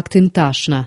актым ташна.